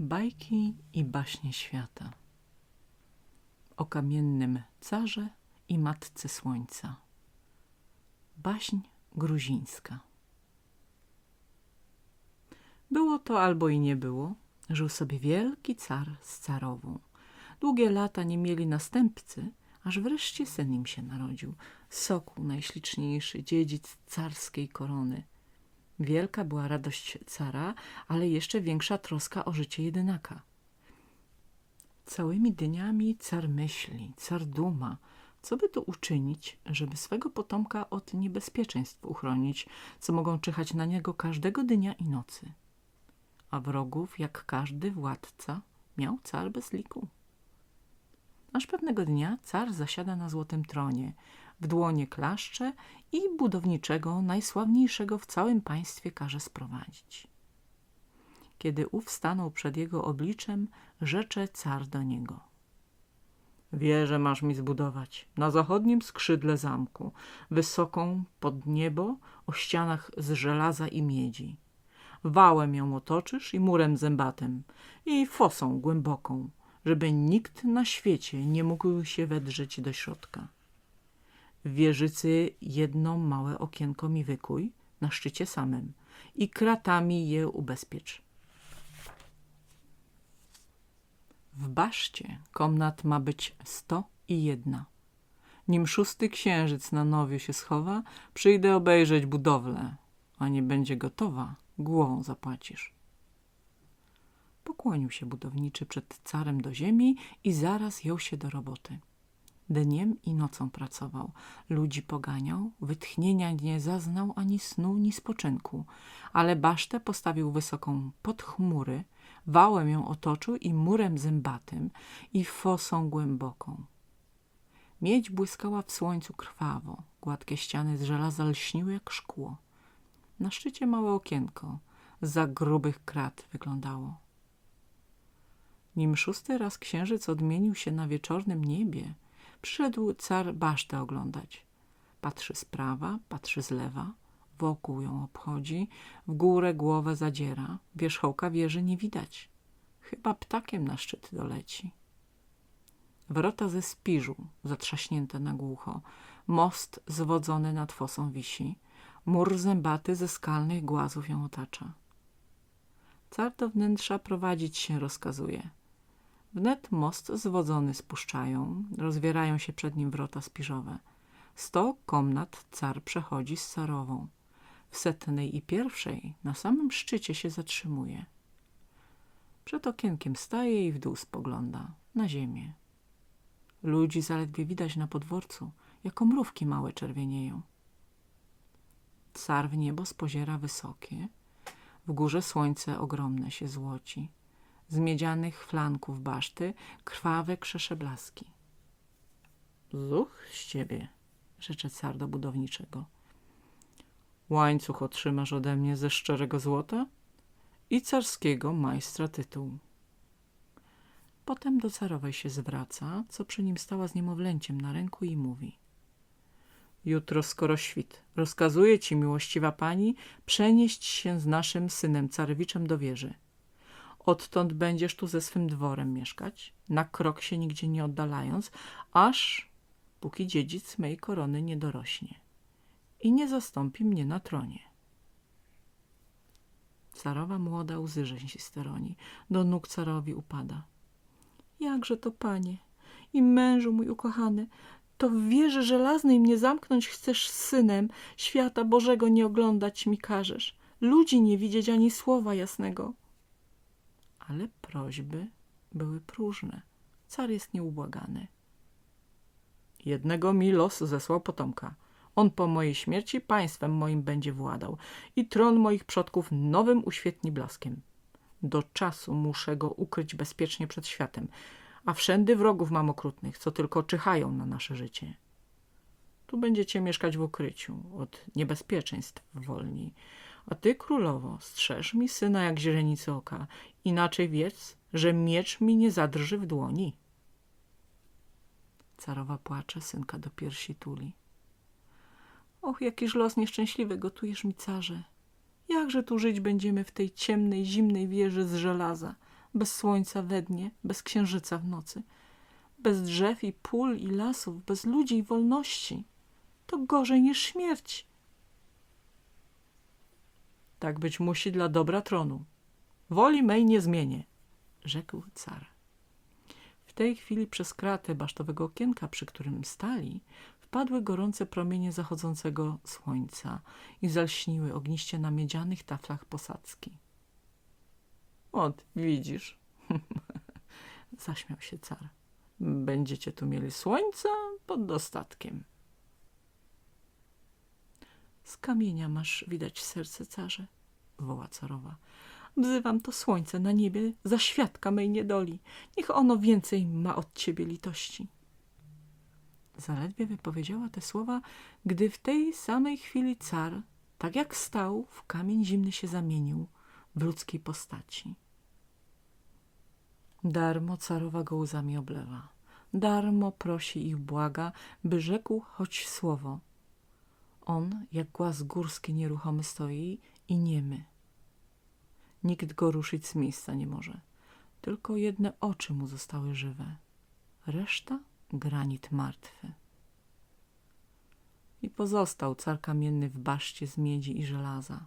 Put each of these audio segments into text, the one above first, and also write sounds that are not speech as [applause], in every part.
Bajki i baśnie świata O kamiennym carze i matce słońca Baśń gruzińska Było to albo i nie było. Żył sobie wielki car z carową. Długie lata nie mieli następcy, aż wreszcie syn im się narodził. Sokół najśliczniejszy, dziedzic carskiej korony – Wielka była radość cara, ale jeszcze większa troska o życie jedynaka. Całymi dniami car myśli, car duma, co by tu uczynić, żeby swego potomka od niebezpieczeństw uchronić, co mogą czyhać na niego każdego dnia i nocy. A wrogów, jak każdy władca, miał car bez liku. Aż pewnego dnia car zasiada na złotym tronie, w dłonie klaszcze i budowniczego, najsławniejszego w całym państwie każe sprowadzić. Kiedy ów stanął przed jego obliczem, rzecze car do niego. Wieżę masz mi zbudować na zachodnim skrzydle zamku, wysoką pod niebo, o ścianach z żelaza i miedzi. Wałem ją otoczysz i murem zębatym i fosą głęboką, żeby nikt na świecie nie mógł się wedrzeć do środka. W wieżycy jedno małe okienko mi wykuj, na szczycie samym i kratami je ubezpiecz. W baszcie komnat ma być sto i jedna. Nim szósty księżyc na nowie się schowa, przyjdę obejrzeć budowlę, a nie będzie gotowa, głową zapłacisz. Pokłonił się budowniczy przed carem do ziemi i zaraz jął się do roboty. Dniem i nocą pracował, ludzi poganiał, wytchnienia nie zaznał ani snu, ni spoczynku, ale basztę postawił wysoką pod chmury, wałem ją otoczył i murem zębatym i fosą głęboką. Miedź błyskała w słońcu krwawo, gładkie ściany z żelaza lśniły jak szkło. Na szczycie małe okienko, za grubych krat wyglądało. Nim szósty raz księżyc odmienił się na wieczornym niebie, Przyszedł car basztę oglądać. Patrzy z prawa, patrzy z lewa, wokół ją obchodzi, w górę głowę zadziera, wierzchołka wieży nie widać. Chyba ptakiem na szczyt doleci. Wrota ze spiżu, zatrzaśnięte na głucho, most zwodzony nad fosą wisi, mur zębaty ze skalnych głazów ją otacza. Car do wnętrza prowadzić się rozkazuje. Wnet most zwodzony spuszczają, rozwierają się przed nim wrota spiżowe. Sto komnat car przechodzi z carową. W setnej i pierwszej na samym szczycie się zatrzymuje. Przed okienkiem staje i w dół spogląda, na ziemię. Ludzi zaledwie widać na podworcu, jako mrówki małe czerwienieją. Car w niebo spoziera wysokie, w górze słońce ogromne się złoci z miedzianych flanków baszty krwawe krzesze blaski. Zuch z ciebie, rzecze car do budowniczego. Łańcuch otrzymasz ode mnie ze szczerego złota i carskiego majstra tytuł. Potem do carowej się zwraca, co przy nim stała z niemowlęciem na ręku i mówi. Jutro skoro świt, rozkazuje ci, miłościwa pani, przenieść się z naszym synem carewiczem do wieży – Odtąd będziesz tu ze swym dworem mieszkać, na krok się nigdzie nie oddalając, aż póki dziedzic mej korony nie dorośnie i nie zastąpi mnie na tronie. Carowa młoda łzy rzeźnisty roni, do nóg carowi upada. Jakże to, panie? I mężu mój ukochany, to w wieży żelaznej mnie zamknąć chcesz synem, świata Bożego nie oglądać mi każesz, ludzi nie widzieć ani słowa jasnego ale prośby były próżne. Car jest nieubłagany. Jednego mi los zesłał potomka. On po mojej śmierci państwem moim będzie władał i tron moich przodków nowym uświetni blaskiem. Do czasu muszę go ukryć bezpiecznie przed światem, a wszędy wrogów mam okrutnych, co tylko czyhają na nasze życie. Tu będziecie mieszkać w ukryciu, od niebezpieczeństw wolni, a ty, królowo, strzeż mi syna jak źrenicy oka, inaczej wiedz, że miecz mi nie zadrży w dłoni. Carowa płacze, synka do piersi tuli. Och, jakiż los nieszczęśliwy gotujesz mi, carze. Jakże tu żyć będziemy w tej ciemnej, zimnej wieży z żelaza? bez słońca we dnie, bez księżyca w nocy, bez drzew i pól i lasów, bez ludzi i wolności. To gorzej niż śmierć. Tak być musi dla dobra tronu. Woli mej nie zmienię, rzekł car. W tej chwili przez kratę basztowego okienka, przy którym stali, wpadły gorące promienie zachodzącego słońca i zalśniły ogniście na miedzianych taflach posadzki. Ot, widzisz, [laughs] zaśmiał się car. Będziecie tu mieli słońca pod dostatkiem. Z kamienia masz widać serce carze, woła carowa. Wzywam to słońce na niebie za świadka mej niedoli. Niech ono więcej ma od ciebie litości. Zaledwie wypowiedziała te słowa, gdy w tej samej chwili car, tak jak stał, w kamień zimny się zamienił w ludzkiej postaci. Darmo carowa go łzami oblewa. Darmo prosi ich błaga, by rzekł choć słowo. On, jak głaz górski nieruchomy stoi i niemy. Nikt go ruszyć z miejsca nie może. Tylko jedne oczy mu zostały żywe. Reszta granit martwy. I pozostał car kamienny w baszcie z miedzi i żelaza.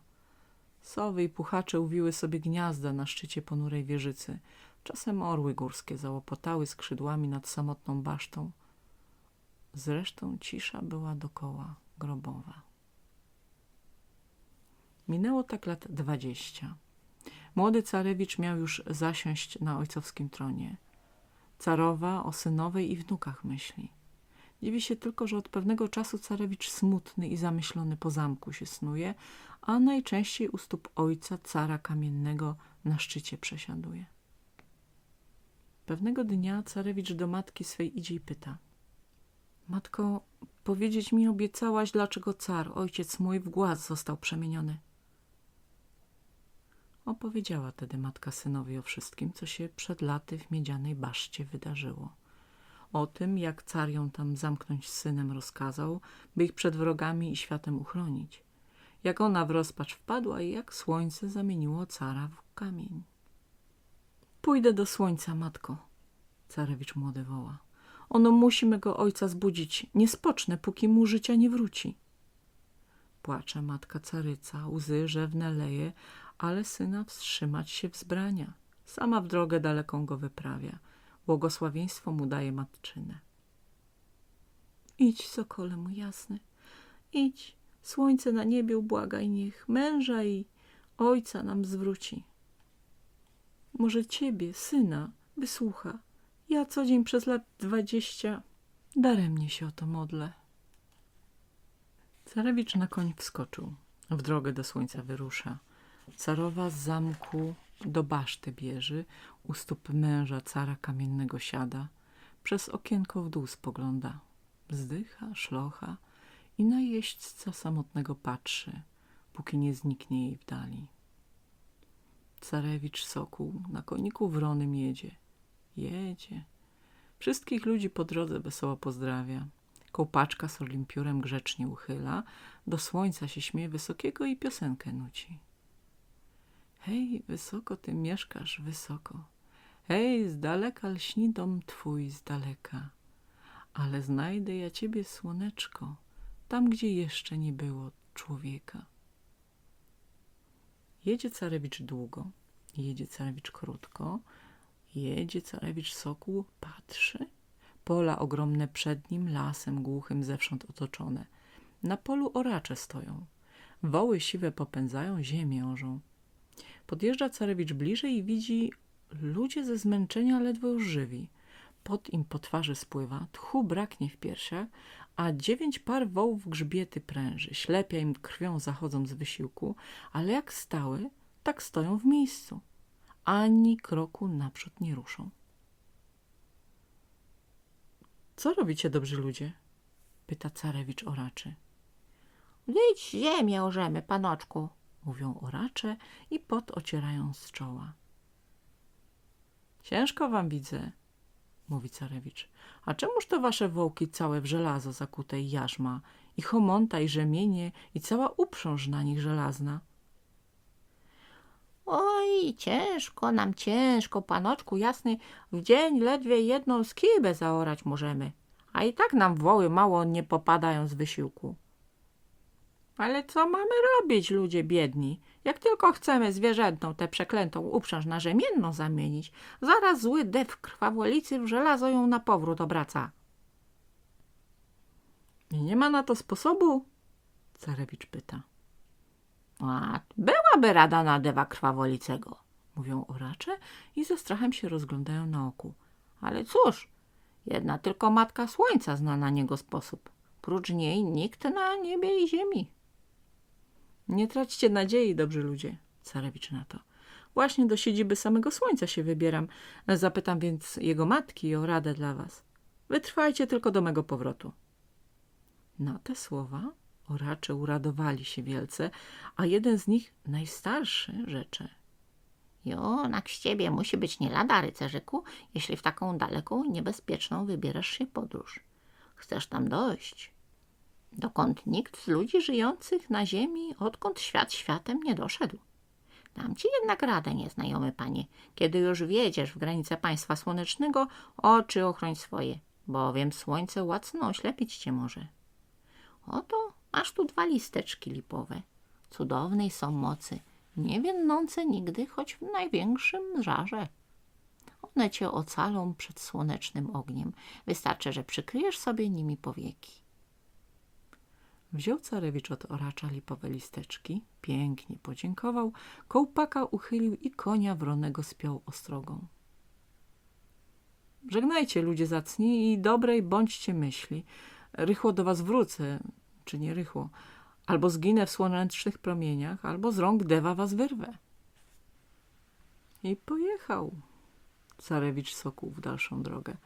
Sowy i puchacze uwiły sobie gniazda na szczycie ponurej wieżycy. Czasem orły górskie załopotały skrzydłami nad samotną basztą. Zresztą cisza była dokoła grobowa. Minęło tak lat dwadzieścia. Młody carewicz miał już zasiąść na ojcowskim tronie. Carowa o synowej i wnukach myśli. Dziwi się tylko, że od pewnego czasu carewicz smutny i zamyślony po zamku się snuje, a najczęściej u stóp ojca, cara kamiennego, na szczycie przesiaduje. Pewnego dnia carewicz do matki swej idzie i pyta. Matko, powiedzieć mi obiecałaś, dlaczego car, ojciec mój, w głaz został przemieniony. Opowiedziała tedy matka synowi o wszystkim, co się przed laty w miedzianej baszcie wydarzyło. O tym, jak car ją tam zamknąć z synem rozkazał, by ich przed wrogami i światem uchronić. Jak ona w rozpacz wpadła i jak słońce zamieniło cara w kamień. Pójdę do słońca, matko, carewicz młody woła. Ono musi mego ojca zbudzić. Nie spocznę, póki mu życia nie wróci. Płacze matka caryca, łzy rzewne leje, ale syna wstrzymać się wzbrania. Sama w drogę daleką go wyprawia. Błogosławieństwo mu daje matczynę. Idź, sokole mój jasny, idź. Słońce na niebie ubłagaj niech męża i ojca nam zwróci. Może ciebie, syna, wysłucha. Ja co dzień przez lat dwadzieścia daremnie się o to modlę. Carewicz na koń wskoczył. W drogę do słońca wyrusza. Carowa z zamku do baszty bierze, u stóp męża cara kamiennego siada, przez okienko w dół spogląda. Wzdycha, szlocha i na jeźdźca samotnego patrzy, póki nie zniknie jej w dali. Carewicz sokół na koniku wronym jedzie. Jedzie. Wszystkich ludzi po drodze wesoło pozdrawia. Kołpaczka z olimpiurem grzecznie uchyla, do słońca się śmieje wysokiego i piosenkę nuci. Hej, wysoko ty mieszkasz, wysoko. Hej, z daleka lśni dom twój, z daleka. Ale znajdę ja ciebie, słoneczko, tam, gdzie jeszcze nie było człowieka. Jedzie carewicz długo, jedzie carewicz krótko, jedzie carewicz sokół, patrzy. Pola ogromne przed nim, lasem głuchym zewsząd otoczone. Na polu oracze stoją. Woły siwe popędzają, ziemię orzą. Podjeżdża carewicz bliżej i widzi ludzie ze zmęczenia ledwo już żywi. Pot im po twarzy spływa, tchu braknie w piersiach, a dziewięć par wołów grzbiety pręży. Ślepia im krwią zachodzą z wysiłku, ale jak stały, tak stoją w miejscu. Ani kroku naprzód nie ruszą. Co robicie, dobrzy ludzie? Pyta carewicz oraczy. Wyjdź ziemię orzemy, panoczku, mówią oracze i pot ocierają z czoła. Ciężko wam widzę, mówi carewicz. A czemuż to wasze wołki całe w żelazo zakute i jarzma, i chomonta, i rzemienie, i cała uprząż na nich żelazna? Oj, ciężko nam, ciężko, panoczku jasny. W dzień ledwie jedną skibę zaorać możemy. A i tak nam woły mało nie popadają z wysiłku. Ale co mamy robić, ludzie biedni? Jak tylko chcemy zwierzętą tę przeklętą uprząż na rzemienną zamienić, zaraz zły dew krwawolicy w żelazo ją na powrót obraca. I nie ma na to sposobu? Carewicz pyta. A byłaby rada na dewa krwawolicego. Mówią oracze i ze strachem się rozglądają na oku. Ale cóż, jedna tylko Matka Słońca zna na niego sposób. Prócz niej nikt na niebie i ziemi. Nie traćcie nadziei, dobrzy ludzie, Carewicz na to. Właśnie do siedziby samego słońca się wybieram. Zapytam więc jego matki o radę dla was. Wytrwajcie tylko do mego powrotu. Na te słowa oracze uradowali się wielce, a jeden z nich, najstarszy, rzecze. Jo, na z ciebie musi być nie lada, rycerzyku, jeśli w taką daleką i niebezpieczną wybierasz się podróż. Chcesz tam dojść, dokąd nikt z ludzi żyjących na ziemi, odkąd świat światem nie doszedł. Dam ci jednak radę, nieznajomy panie, kiedy już wiedziesz w granice państwa słonecznego, oczy ochroń swoje, bowiem słońce łacno oślepić cię może. Oto masz tu dwa listeczki lipowe. Cudownej są mocy, nie wiennące nigdy, choć w największym żarze. One cię ocalą przed słonecznym ogniem. Wystarczy, że przykryjesz sobie nimi powieki. Wziął carewicz od oracza lipowe listeczki, pięknie podziękował, kołpaka uchylił i konia wronego spiął ostrogą. Żegnajcie, ludzie zacni, i dobrej bądźcie myśli. Rychło do was wrócę, czy nie rychło. Albo zginę w słonecznych promieniach, albo z rąk dewa was wyrwę. I pojechał carewicz Sokół w dalszą drogę.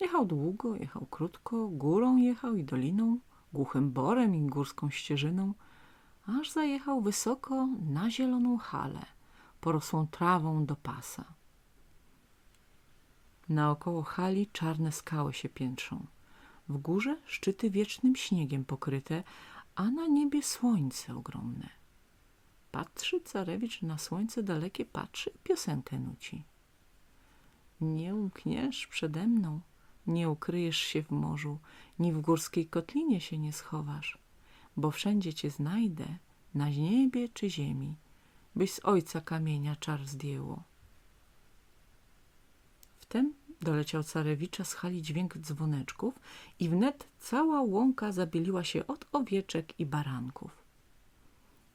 Jechał długo, jechał krótko, górą jechał i doliną, głuchym borem i górską ścieżyną, aż zajechał wysoko na zieloną halę, porosłą trawą do pasa. Naokoło hali czarne skały się piętrzą. W górze szczyty wiecznym śniegiem pokryte, a na niebie słońce ogromne. Patrzy carewicz na słońce dalekie, patrzy i piosenkę nuci. Nie umkniesz przede mną, nie ukryjesz się w morzu, ni w górskiej kotlinie się nie schowasz, bo wszędzie cię znajdę, na niebie czy ziemi, byś z ojca kamienia czar zdjęło. Wtem doleciał carewicza z hali dźwięk dzwoneczków i wnet cała łąka zabieliła się od owieczek i baranków.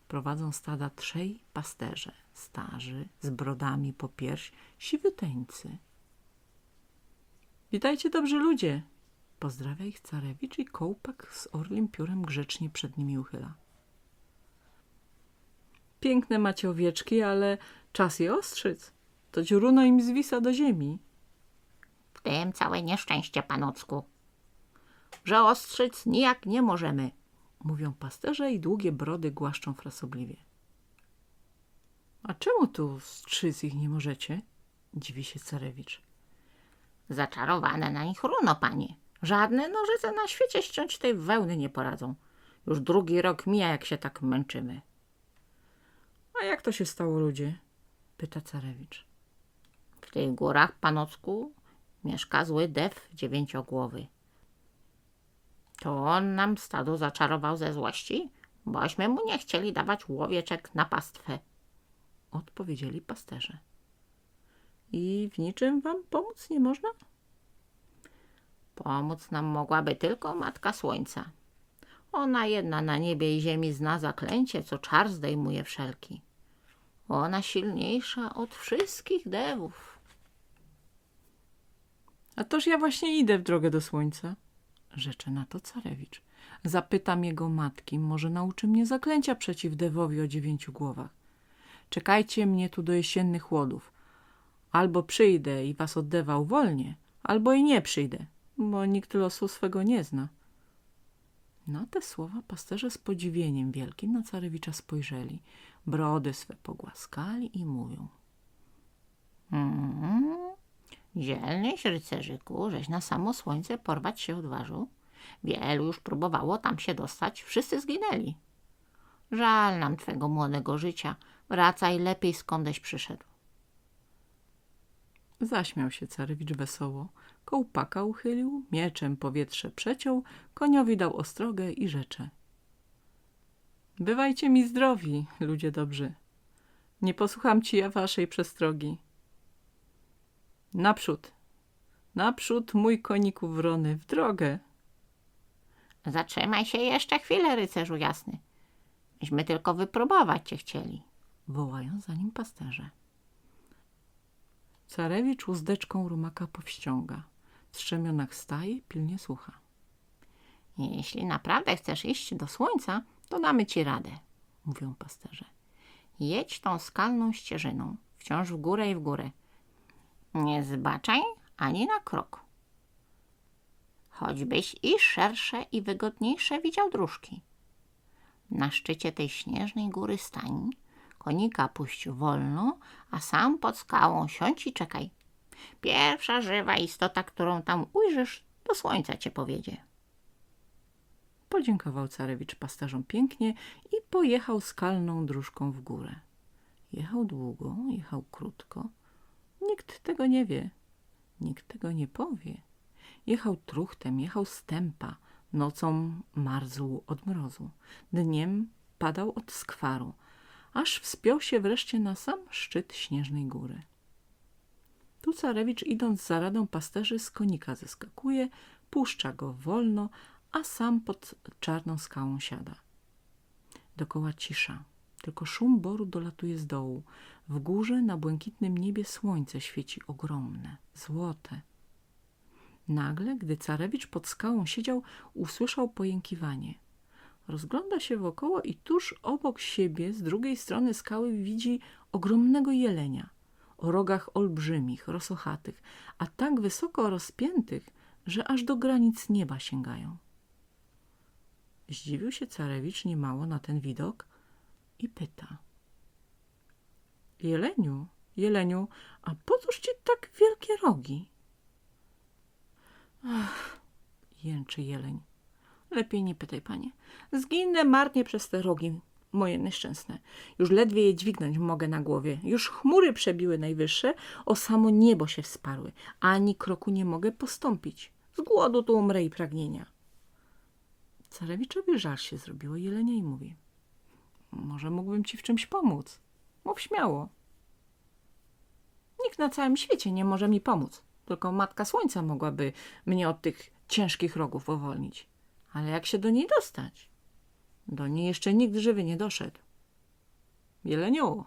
Prowadzą stada trzej pasterze, starzy, z brodami po pierś, siwyteńcy. Witajcie, dobrzy ludzie! Pozdrawia ich carewicz i kołpak z orlim piórem grzecznie przed nimi uchyla. Piękne macie owieczki, ale czas je ostrzyc. To dziuruno im zwisa do ziemi. W tym całe nieszczęście, panocku. Że ostrzyc nijak nie możemy. Mówią pasterze i długie brody głaszczą frasobliwie. A czemu tu strzyc ich nie możecie? Dziwi się carewicz. Zaczarowane na nich runo, panie. Żadne nożyce na świecie ściąć tej wełny nie poradzą. Już drugi rok mija, jak się tak męczymy. A jak to się stało, ludzie? Pyta carewicz. W tych górach, panocku, mieszka zły dew dziewięciogłowy. To on nam stado zaczarował ze złości, bośmy mu nie chcieli dawać łowieczek na pastwę. Odpowiedzieli pasterze. I w niczym wam pomóc nie można? Pomóc nam mogłaby tylko Matka Słońca. Ona jedna na niebie i ziemi zna zaklęcie, co czar zdejmuje wszelki. Ona silniejsza od wszystkich dewów. A toż ja właśnie idę w drogę do słońca. Rzecze na to carewicz. Zapytam jego matki, może nauczy mnie zaklęcia przeciw dewowi o dziewięciu głowach. Czekajcie mnie tu do jesiennych chłodów. Albo przyjdę i was od dewa uwolnię, albo i nie przyjdę, bo nikt losu swego nie zna. Na te słowa pasterze z podziwieniem wielkim na carewicza spojrzeli, brody swe pogłaskali i mówią. Mm, dzielnyś, rycerzyku, żeś na samo słońce porwać się odważył. Wielu już próbowało tam się dostać, wszyscy zginęli. Żal nam twego młodego życia, Wracaj lepiej skądeś przyszedł. Zaśmiał się carewicz wesoło, kołpaka uchylił, mieczem powietrze przeciął, koniowi dał ostrogę i rzecze. Bywajcie mi zdrowi, ludzie dobrzy. Nie posłucham ci ja waszej przestrogi. Naprzód, naprzód, mój koniku wrony, w drogę. Zatrzymaj się jeszcze chwilę, rycerzu jasny. Myśmy tylko wypróbować cię chcieli. Wołają za nim pasterze. Carewicz uzdeczką rumaka powściąga. W strzemionach staje, pilnie słucha. Jeśli naprawdę chcesz iść do słońca, to damy ci radę, Mówią pasterze. Jedź tą skalną ścieżyną, wciąż w górę i w górę. Nie zbaczaj ani na krok. Choćbyś i szersze i wygodniejsze widział dróżki. Na szczycie tej śnieżnej góry stań, konika puść wolno, a sam pod skałą siądź i czekaj. Pierwsza żywa istota, którą tam ujrzysz, do słońca cię powiedzie. Podziękował carewicz pasterzom pięknie i pojechał skalną dróżką w górę. Jechał długo, jechał krótko. Nikt tego nie wie, nikt tego nie powie. Jechał truchtem, jechał stępa, nocą marzł od mrozu, dniem padał od skwaru, aż wspiął się wreszcie na sam szczyt śnieżnej góry. Tu carewicz idąc za radą pasterzy z konika zeskakuje, puszcza go wolno, a sam pod czarną skałą siada. Dokoła cisza, tylko szum boru dolatuje z dołu. W górze na błękitnym niebie słońce świeci ogromne, złote. Nagle, gdy carewicz pod skałą siedział, usłyszał pojękiwanie. Rozgląda się wokoło i tuż obok siebie, z drugiej strony skały, widzi ogromnego jelenia o rogach olbrzymich, rosochatych, a tak wysoko rozpiętych, że aż do granic nieba sięgają. Zdziwił się carewicz niemało na ten widok i pyta. Jeleniu, jeleniu, a po cóż ci tak wielkie rogi? Ach, jęczy jeleń. Lepiej nie pytaj, panie. Zginę marnie przez te rogi moje nieszczęsne. Już ledwie je dźwignąć mogę na głowie. Już chmury przebiły najwyższe, o samo niebo się wsparły. Ani kroku nie mogę postąpić. Z głodu tu umrę i pragnienia. Carewiczowi żal się zrobiło jelenia i mówi. Może mógłbym ci w czymś pomóc. Mów śmiało. Nikt na całym świecie nie może mi pomóc. Tylko Matka Słońca mogłaby mnie od tych ciężkich rogów uwolnić. Ale jak się do niej dostać? Do niej jeszcze nikt żywy nie doszedł. Jeleniu,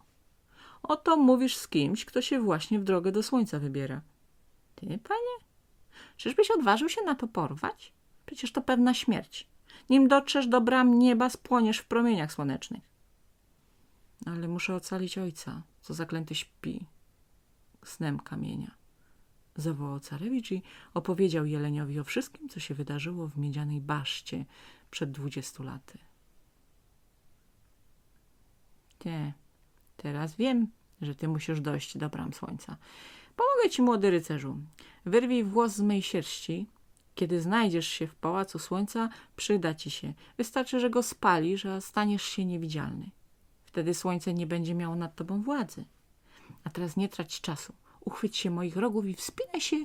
oto mówisz z kimś, kto się właśnie w drogę do słońca wybiera. Ty, panie? Czyżbyś odważył się na to porwać? Przecież to pewna śmierć. Nim dotrzesz do bram nieba, spłoniesz w promieniach słonecznych. Ale muszę ocalić ojca, co zaklęty śpi snem kamienia. Zawołał carewicz i opowiedział Jeleniowi o wszystkim, co się wydarzyło w miedzianej baszcie przed dwudziestu laty. Nie, teraz wiem, że ty musisz dojść do bram słońca. Pomogę ci, młody rycerzu. Wyrwij włos z mej sierści. Kiedy znajdziesz się w pałacu słońca, przyda ci się. Wystarczy, że go spalisz, a staniesz się niewidzialny. Wtedy słońce nie będzie miało nad tobą władzy. A teraz nie trać czasu. Uchwyć się moich rogów i wspinaj się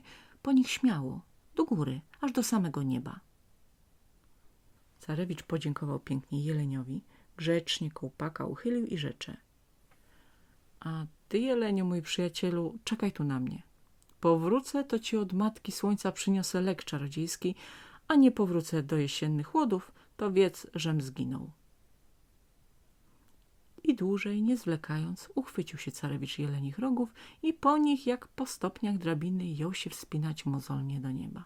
po nich śmiało, do góry, aż do samego nieba. Carewicz podziękował pięknie Jeleniowi, grzecznie kołpaka uchylił i rzecze. A ty, Jeleniu, mój przyjacielu, czekaj tu na mnie. Powrócę, to ci od matki słońca przyniosę lek czarodziejski, a nie powrócę do jesiennych chłodów, to wiedz, żem zginął. I dłużej, nie zwlekając, uchwycił się carewicz jelenich rogów i po nich, jak po stopniach drabiny, jął się wspinać mozolnie do nieba.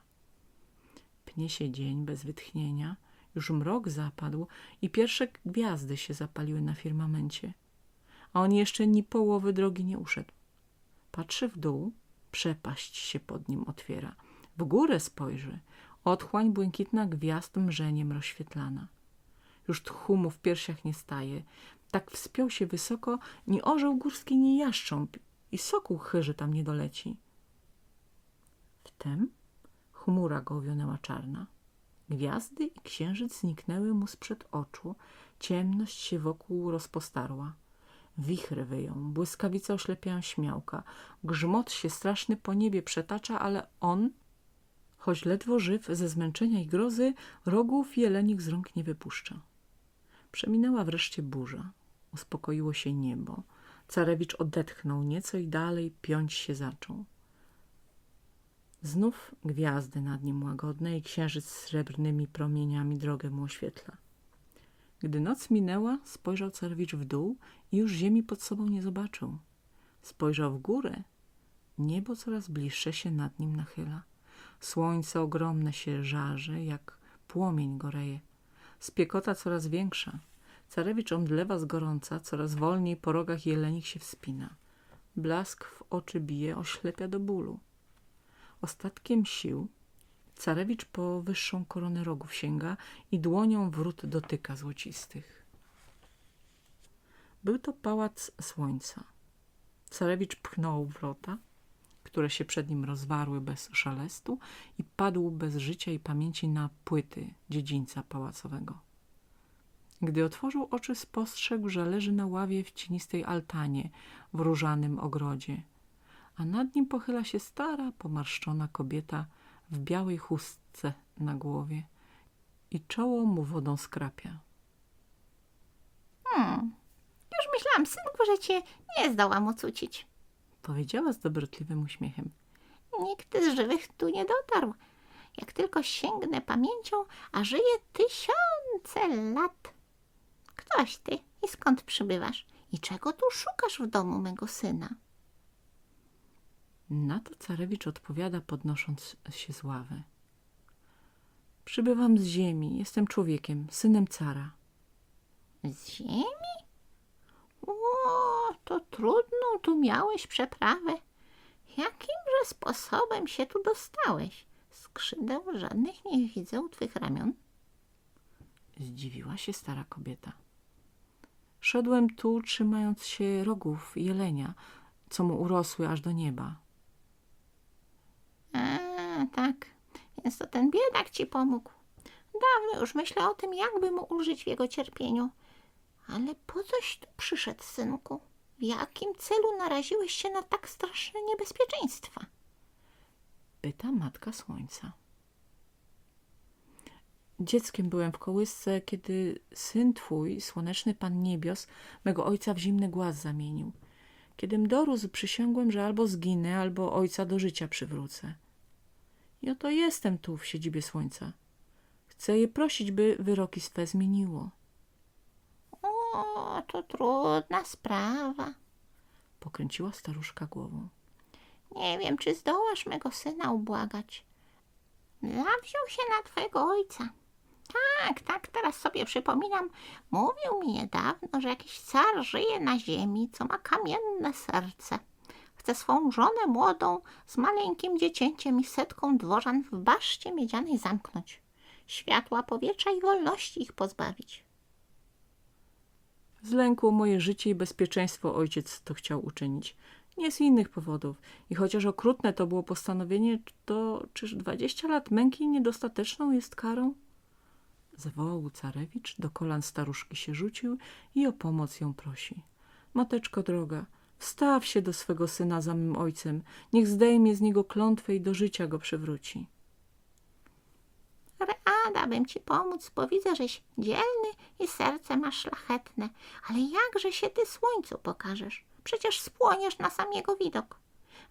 Pnie się dzień bez wytchnienia, już mrok zapadł i pierwsze gwiazdy się zapaliły na firmamencie, a on jeszcze ni połowy drogi nie uszedł. Patrzy w dół, przepaść się pod nim otwiera. W górę spojrzy, otchłań błękitna gwiazd mrzeniem rozświetlana. Już tchu mu w piersiach nie staje, tak wspiął się wysoko, ni orzeł górski, ni jaszcząb i sokół chyży tam nie doleci. Wtem chmura go owionęła czarna. Gwiazdy i księżyc zniknęły mu sprzed oczu, ciemność się wokół rozpostarła. Wichry wyją, błyskawice oślepiają śmiałka, grzmot się straszny po niebie przetacza, ale on, choć ledwo żyw ze zmęczenia i grozy, rogów jelenik z rąk nie wypuszcza. Przeminęła wreszcie burza, uspokoiło się niebo. Carewicz odetchnął nieco i dalej piąć się zaczął. Znów gwiazdy nad nim łagodne i księżyc srebrnymi promieniami drogę mu oświetla. Gdy noc minęła, spojrzał Carewicz w dół i już ziemi pod sobą nie zobaczył. Spojrzał w górę. Niebo coraz bliższe się nad nim nachyla. Słońce ogromne się żarzy, jak płomień goreje. Spiekota coraz większa. Carewicz omdlewa z gorąca, coraz wolniej po rogach jelenik się wspina. Blask w oczy bije, oślepia do bólu. Ostatkiem sił Carewicz po wyższą koronę rogów sięga i dłonią wrót dotyka złocistych. Był to pałac słońca. Carewicz pchnął wrota, które się przed nim rozwarły bez szalestu i padł bez życia i pamięci na płyty dziedzińca pałacowego. Gdy otworzył oczy, spostrzegł, że leży na ławie w cienistej altanie w różanym ogrodzie, a nad nim pochyla się stara, pomarszczona kobieta w białej chustce na głowie i czoło mu wodą skrapia. Hmm, już myślałam, synku, że cię nie zdołam ocucić. Powiedziała z dobrotliwym uśmiechem. Nikt z żywych tu nie dotarł. Jak tylko sięgnę pamięcią, a żyje tysiące lat. Ktoś ty i skąd przybywasz? I czego tu szukasz w domu mego syna? Na to carewicz odpowiada, podnosząc się z ławy. Przybywam z ziemi, jestem człowiekiem, synem cara. Z ziemi? O, to trudną tu miałeś przeprawę. Jakimże sposobem się tu dostałeś? Skrzydeł żadnych nie widzę u twych ramion. Zdziwiła się stara kobieta. Szedłem tu, trzymając się rogów jelenia, co mu urosły aż do nieba. A, tak, więc to ten biedak ci pomógł. Dawno już myślę o tym, jakby mu ulżyć w jego cierpieniu. Ale po coś tu przyszedł, synku? W jakim celu naraziłeś się na tak straszne niebezpieczeństwa? Pyta matka słońca. Dzieckiem byłem w kołysce, kiedy syn twój, słoneczny pan niebios, mego ojca w zimny głaz zamienił. Kiedym dorósł, przysiągłem, że albo zginę, albo ojca do życia przywrócę. I oto jestem tu w siedzibie słońca. Chcę je prosić, by wyroki swe zmieniło. O, to trudna sprawa. Pokręciła staruszka głową. Nie wiem, czy zdołasz mego syna ubłagać. Zawziął się na twojego ojca. Tak, tak, teraz sobie przypominam. Mówił mi niedawno, że jakiś car żyje na ziemi, co ma kamienne serce. Chce swą żonę młodą z maleńkim dziecięciem i setką dworzan w baszcie miedzianej zamknąć. Światła powietrza i wolności ich pozbawić. Zlękło moje życie i bezpieczeństwo ojciec to chciał uczynić. Nie z innych powodów. I chociaż okrutne to było postanowienie, to czyż dwadzieścia lat męki niedostateczną jest karą? Zawołał carewicz, do kolan staruszki się rzucił i o pomoc ją prosi. Mateczko droga, wstaw się do swego syna za mym ojcem, niech zdejmie z niego klątwę i do życia go przywróci. Rada bym ci pomóc, bo widzę, żeś dzielny i serce masz szlachetne. Ale jakże się ty słońcu pokażesz? Przecież spłoniesz na sam jego widok.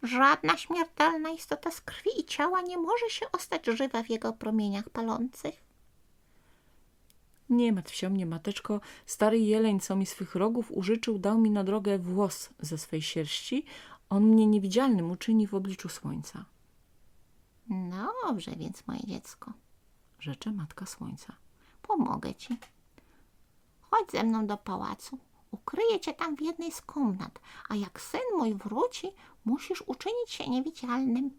Żadna śmiertelna istota z krwi i ciała nie może się ostać żywa w jego promieniach palących. Nie martw się mnie, mateczko. Stary jeleń, co mi swych rogów użyczył, dał mi na drogę włos ze swej sierści. On mnie niewidzialnym uczyni w obliczu słońca. No dobrze, więc moje dziecko, Rzecze matka słońca. pomogę ci. Chodź ze mną do pałacu. Ukryję cię tam w jednej z komnat, a jak syn mój wróci, musisz uczynić się niewidzialnym.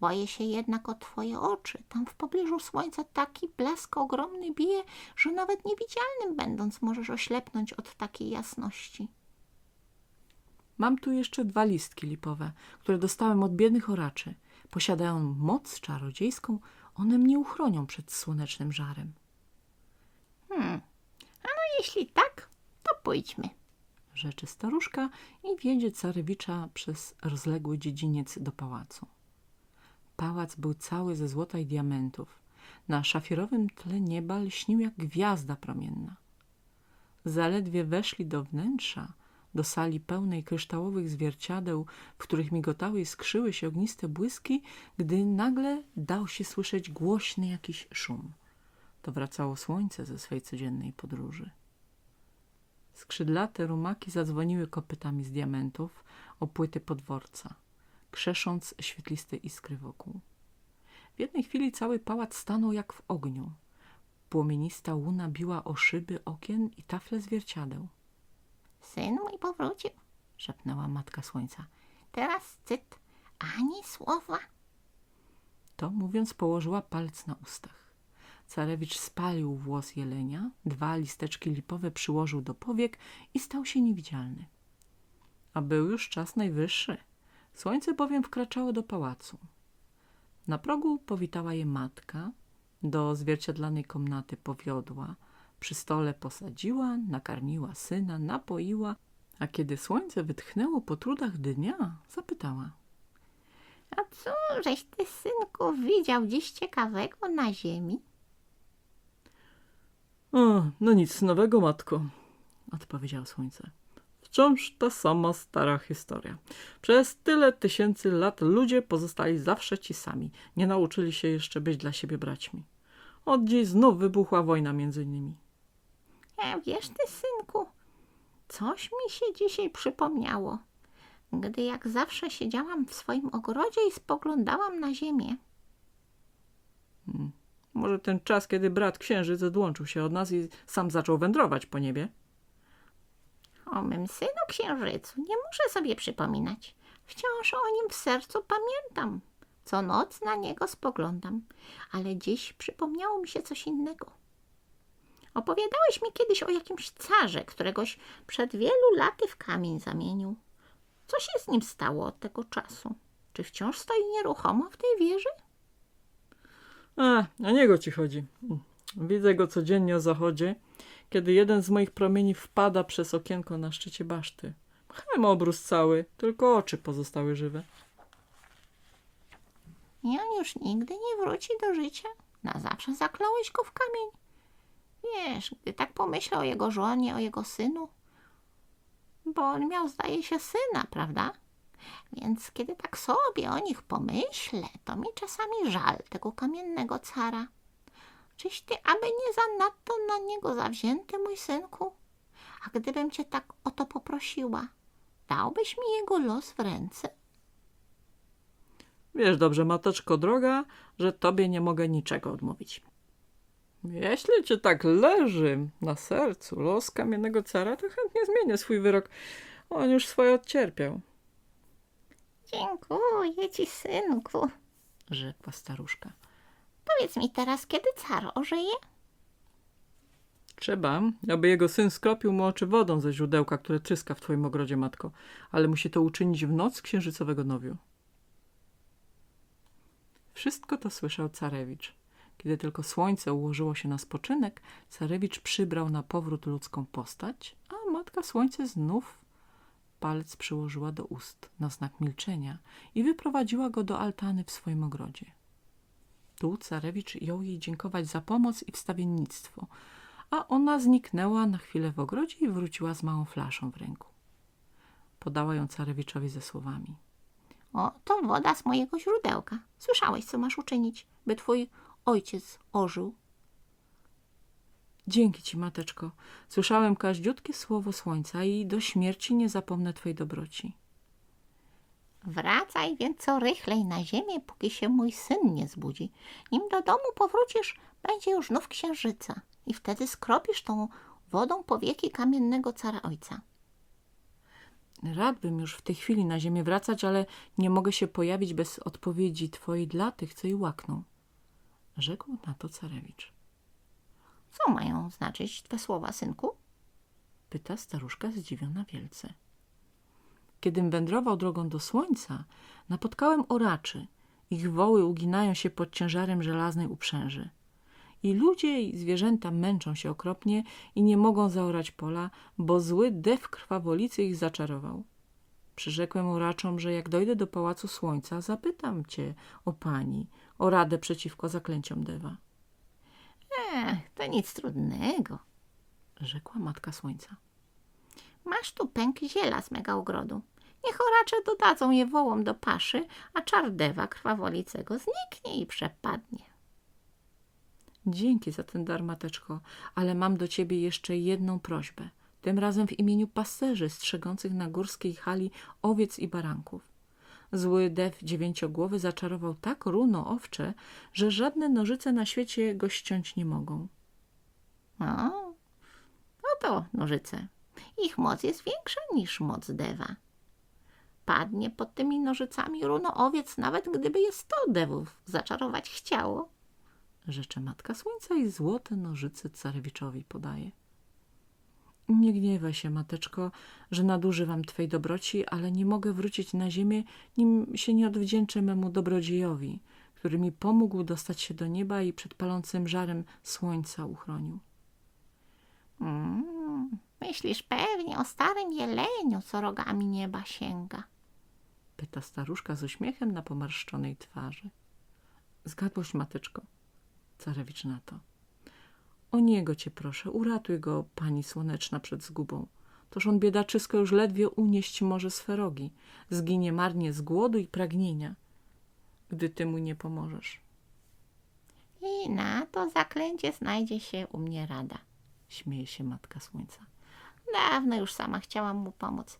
Boję się jednak o twoje oczy. Tam w pobliżu słońca taki blask ogromny bije, że nawet niewidzialnym będąc możesz oślepnąć od takiej jasności. Mam tu jeszcze dwa listki lipowe, które dostałem od biednych oraczy. Posiadają moc czarodziejską, one mnie uchronią przed słonecznym żarem. Hmm, a no jeśli tak, to pójdźmy. rzeczy staruszka i wiedzie carewicza przez rozległy dziedziniec do pałacu. Pałac był cały ze złota i diamentów. Na szafirowym tle nieba lśnił jak gwiazda promienna. Zaledwie weszli do wnętrza, do sali pełnej kryształowych zwierciadeł, w których migotały i skrzyły się ogniste błyski, gdy nagle dał się słyszeć głośny jakiś szum. To wracało słońce ze swej codziennej podróży. Skrzydlate rumaki zadzwoniły kopytami z diamentów o płyty podworca, krzesząc świetliste iskry wokół. W jednej chwili cały pałac stanął jak w ogniu. Płomienista łuna biła o szyby okien i tafle zwierciadeł. Syn mój powrócił, szepnęła matka słońca. Teraz cyt, ani słowa. To mówiąc położyła palec na ustach. Carewicz spalił włos jelenia, dwa listeczki lipowe przyłożył do powiek i stał się niewidzialny. A był już czas najwyższy. Słońce bowiem wkraczało do pałacu. Na progu powitała je matka, do zwierciadlanej komnaty powiodła, przy stole posadziła, nakarmiła syna, napoiła, a kiedy słońce wytchnęło po trudach dnia, zapytała. A co żeś ty, synku, widział dziś ciekawego na ziemi? O, no nic nowego, matko, odpowiedziało słońce. Wciąż ta sama stara historia. Przez tyle tysięcy lat ludzie pozostali zawsze ci sami. Nie nauczyli się jeszcze być dla siebie braćmi. Od dziś znów wybuchła wojna między nimi. E, wiesz ty, synku, coś mi się dzisiaj przypomniało, gdy jak zawsze siedziałam w swoim ogrodzie i spoglądałam na ziemię. Może ten czas, kiedy brat księżyc odłączył się od nas i sam zaczął wędrować po niebie? O mym synu księżycu nie muszę sobie przypominać. Wciąż o nim w sercu pamiętam. Co noc na niego spoglądam, ale dziś przypomniało mi się coś innego. Opowiadałeś mi kiedyś o jakimś carze, któregoś przed wielu laty w kamień zamienił. Co się z nim stało od tego czasu? Czy wciąż stoi nieruchomo w tej wieży? A, na niego ci chodzi. Widzę go codziennie o zachodzie, kiedy jeden z moich promieni wpada przez okienko na szczycie baszty. Chem obrus cały, tylko oczy pozostały żywe. On już nigdy nie wróci do życia. Na zawsze zakląłeś go w kamień. Wiesz, gdy tak pomyślę o jego żonie, o jego synu, bo on miał, zdaje się, syna, prawda? Więc kiedy tak sobie o nich pomyślę, to mi czasami żal tego kamiennego cara. Czyś ty aby nie zanadto na niego zawzięty, mój synku? A gdybym cię tak o to poprosiła, dałbyś mi jego los w ręce? Wiesz dobrze, mateczko droga, że tobie nie mogę niczego odmówić. Jeśli ci tak leży na sercu los kamiennego cara, to chętnie zmienię swój wyrok. On już swoje odcierpiał. Dziękuję ci, synku. Rzekła staruszka. Powiedz mi teraz, kiedy car ożyje? Trzeba, aby jego syn skropił mu oczy wodą ze źródełka, które tryska w twoim ogrodzie, matko, ale musi to uczynić w noc księżycowego nowiu. Wszystko to słyszał carewicz. Kiedy tylko słońce ułożyło się na spoczynek, carewicz przybrał na powrót ludzką postać, a matka słońce znów palec przyłożyła do ust na znak milczenia i wyprowadziła go do altany w swoim ogrodzie. Tu carewicz jął jej dziękować za pomoc i wstawiennictwo, a ona zniknęła na chwilę w ogrodzie i wróciła z małą flaszą w ręku. Podała ją carewiczowi ze słowami. O, to woda z mojego źródełka. Słyszałeś, co masz uczynić, by twój ojciec ożył? Dzięki ci, mateczko. Słyszałem każdziutkie słowo słońca i do śmierci nie zapomnę twojej dobroci. Wracaj więc co rychlej na ziemię, póki się mój syn nie zbudzi. Nim do domu powrócisz, będzie już znów księżyca i wtedy skropisz tą wodą powieki kamiennego cara ojca. Rad bym już w tej chwili na ziemię wracać, ale nie mogę się pojawić bez odpowiedzi twojej dla tych, co jej łakną. Rzekł na to carewicz. Co mają znaczyć te słowa, synku? Pyta staruszka zdziwiona wielce. Kiedym wędrował drogą do słońca, napotkałem oraczy. Ich woły uginają się pod ciężarem żelaznej uprzęży. I ludzie i zwierzęta męczą się okropnie i nie mogą zaorać pola, bo zły dew krwawolicy ich zaczarował. Przyrzekłem uraczom, że jak dojdę do Pałacu Słońca, zapytam cię o pani, o radę przeciwko zaklęciom dewa. Ech, to nic trudnego. Rzekła Matka Słońca. Masz tu pęk ziela z mego ogrodu. Niech oracze dodadzą je wołom do paszy, a czardewa krwawolicego zniknie i przepadnie. Dzięki za ten dar, mateczko, ale mam do ciebie jeszcze jedną prośbę. Tym razem w imieniu pasterzy strzegących na górskiej hali owiec i baranków. Zły dew dziewięciogłowy zaczarował tak runo owcze, że żadne nożyce na świecie go ściąć nie mogą. O, no to nożyce. Ich moc jest większa niż moc dewa. Padnie pod tymi nożycami runo owiec, nawet gdyby je sto dewów zaczarować chciało. Rzecze Matka Słońca i złote nożyce carewiczowi podaje. Nie gniewaj się, mateczko, że nadużywam twej dobroci, ale nie mogę wrócić na ziemię, nim się nie odwdzięczę memu dobrodziejowi, który mi pomógł dostać się do nieba i przed palącym żarem słońca uchronił. Mm, myślisz pewnie o starym jeleniu, co rogami nieba sięga. Pyta staruszka z uśmiechem na pomarszczonej twarzy. Zgadłość, mateczko. Carewicz na to. O niego cię proszę, uratuj go, pani słoneczna, przed zgubą. Toż on biedaczysko już ledwie unieść może swe rogi. Zginie marnie z głodu i pragnienia, gdy ty mu nie pomożesz. I na to zaklęcie znajdzie się u mnie rada. Śmieje się Matka Słońca. Dawno już sama chciałam mu pomóc.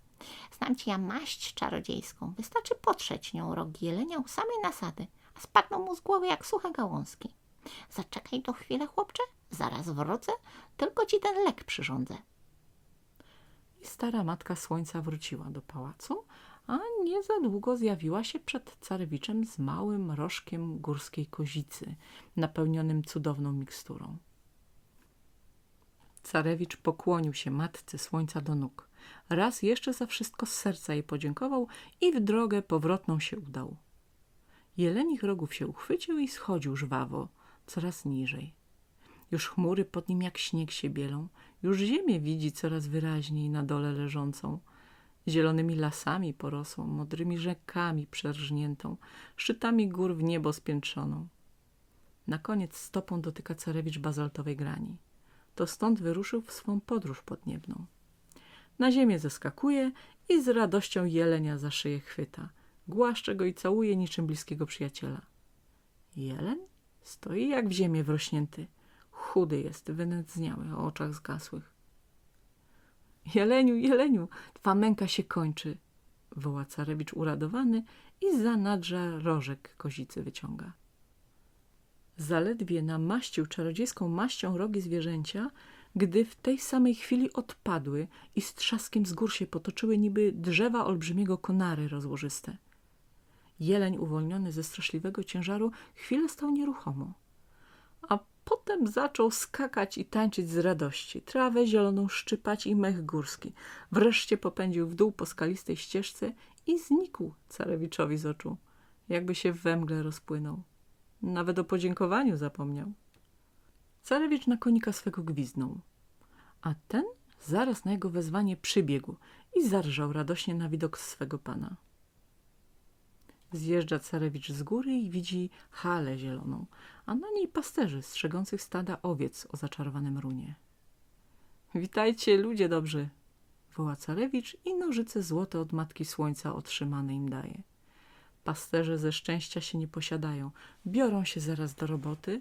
Znam ci ja maść czarodziejską. Wystarczy potrzeć nią rogi jelenia u samej nasady, a spadną mu z głowy jak suche gałązki. Zaczekaj do chwilę, chłopcze, zaraz wrócę, tylko ci ten lek przyrządzę. I stara Matka Słońca wróciła do pałacu, a nie za długo zjawiła się przed carewiczem z małym rożkiem górskiej kozicy, napełnionym cudowną miksturą. Carewicz pokłonił się Matce Słońca do nóg. Raz jeszcze za wszystko z serca jej podziękował i w drogę powrotną się udał. Jelenich rogów się uchwycił i schodził żwawo, coraz niżej. Już chmury pod nim jak śnieg się bielą, już ziemię widzi coraz wyraźniej na dole leżącą. Zielonymi lasami porosłą, modrymi rzekami przerżniętą, szczytami gór w niebo spiętrzoną. Na koniec stopą dotyka carewicz bazaltowej grani. To stąd wyruszył w swą podróż podniebną. Na ziemię zeskakuje i z radością jelenia za szyję chwyta. Głaszcze go i całuje niczym bliskiego przyjaciela. Jeleń stoi jak w ziemię wrośnięty. Chudy jest, wynędzniały, o oczach zgasłych. Jeleniu, jeleniu, twa męka się kończy, woła carewicz uradowany i za nadrza rożek kozicy wyciąga. Zaledwie namaścił czarodziejską maścią rogi zwierzęcia, gdy w tej samej chwili odpadły i z trzaskiem z gór się potoczyły niby drzewa olbrzymiego konary rozłożyste. Jeleń uwolniony ze straszliwego ciężaru chwilę stał nieruchomo, a potem zaczął skakać i tańczyć z radości, trawę zieloną szczypać i mech górski. Wreszcie popędził w dół po skalistej ścieżce i znikł carewiczowi z oczu, jakby się we mgle rozpłynął. Nawet o podziękowaniu zapomniał. Carewicz na konika swego gwiznął, a ten zaraz na jego wezwanie przybiegł i zarżał radośnie na widok swego pana. Zjeżdża carewicz z góry i widzi halę zieloną, a na niej pasterzy strzegących stada owiec o zaczarowanym runie. Witajcie, ludzie dobrzy, woła carewicz i nożyce złote od Matki Słońca otrzymane im daje. Pasterze ze szczęścia się nie posiadają, biorą się zaraz do roboty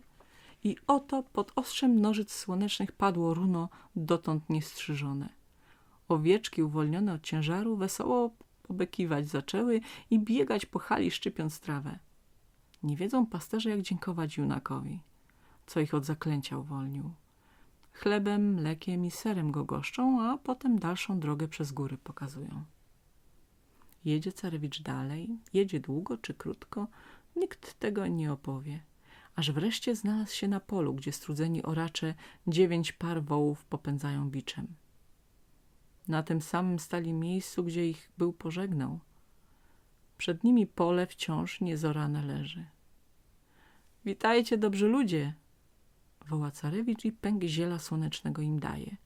i oto pod ostrzem nożyc słonecznych padło runo dotąd niestrzyżone. Owieczki uwolnione od ciężaru wesoło pobekiwać zaczęły i biegać po hali szczypiąc trawę. Nie wiedzą pasterze, jak dziękować junakowi, co ich od zaklęcia uwolnił. Chlebem, mlekiem i serem go goszczą, a potem dalszą drogę przez góry pokazują. Jedzie carewicz dalej, jedzie długo czy krótko, nikt tego nie opowie. Aż wreszcie znalazł się na polu, gdzie strudzeni oracze dziewięć par wołów popędzają biczem. Na tym samym stali miejscu, gdzie ich był pożegnał. Przed nimi pole wciąż niezorane leży. Witajcie, dobrzy ludzie! woła carewicz i pęk ziela słonecznego im daje.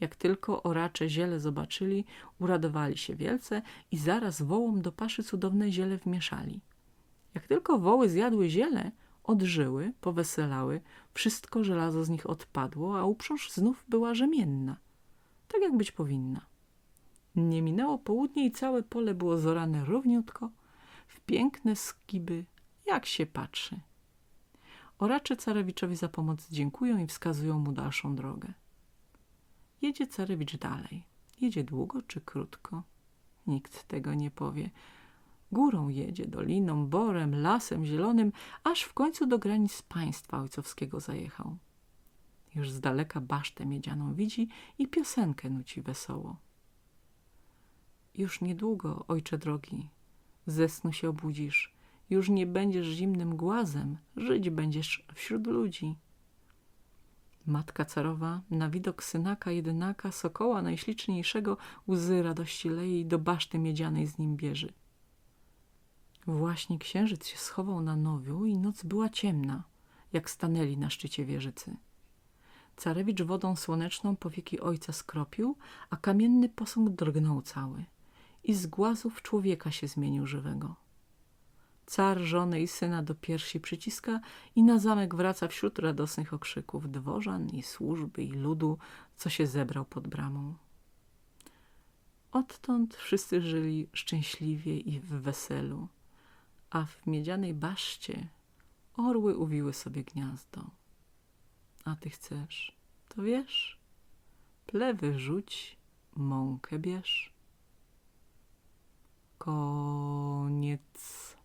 Jak tylko oracze ziele zobaczyli, uradowali się wielce i zaraz wołom do paszy cudowne ziele wmieszali. Jak tylko woły zjadły ziele, odżyły, poweselały, wszystko żelazo z nich odpadło, a uprząż znów była rzemienna, tak jak być powinna. Nie minęło południe i całe pole było zorane równiutko, w piękne skiby, jak się patrzy. Oracze carewiczowi za pomoc dziękują i wskazują mu dalszą drogę. Jedzie carewicz dalej. Jedzie długo czy krótko? Nikt tego nie powie. Górą jedzie, doliną, borem, lasem zielonym, aż w końcu do granic państwa ojcowskiego zajechał. Już z daleka basztę miedzianą widzi i piosenkę nuci wesoło. Już niedługo, ojcze drogi, ze snu się obudzisz. Już nie będziesz zimnym głazem, żyć będziesz wśród ludzi. Matka carowa na widok synaka jedynaka, sokoła najśliczniejszego, łzy radości leje i do baszty miedzianej z nim bierze. Właśnie księżyc się schował na nowiu i noc była ciemna, jak stanęli na szczycie wieżycy. Carewicz wodą słoneczną powieki ojca skropił, a kamienny posąg drgnął cały i z głazów człowieka się zmienił żywego. Car żonę i syna do piersi przyciska i na zamek wraca wśród radosnych okrzyków dworzan i służby i ludu, co się zebrał pod bramą. Odtąd wszyscy żyli szczęśliwie i w weselu, a w miedzianej baszcie orły uwiły sobie gniazdo. A ty chcesz, to wiesz, plewy rzuć, mąkę bierz. Koniec.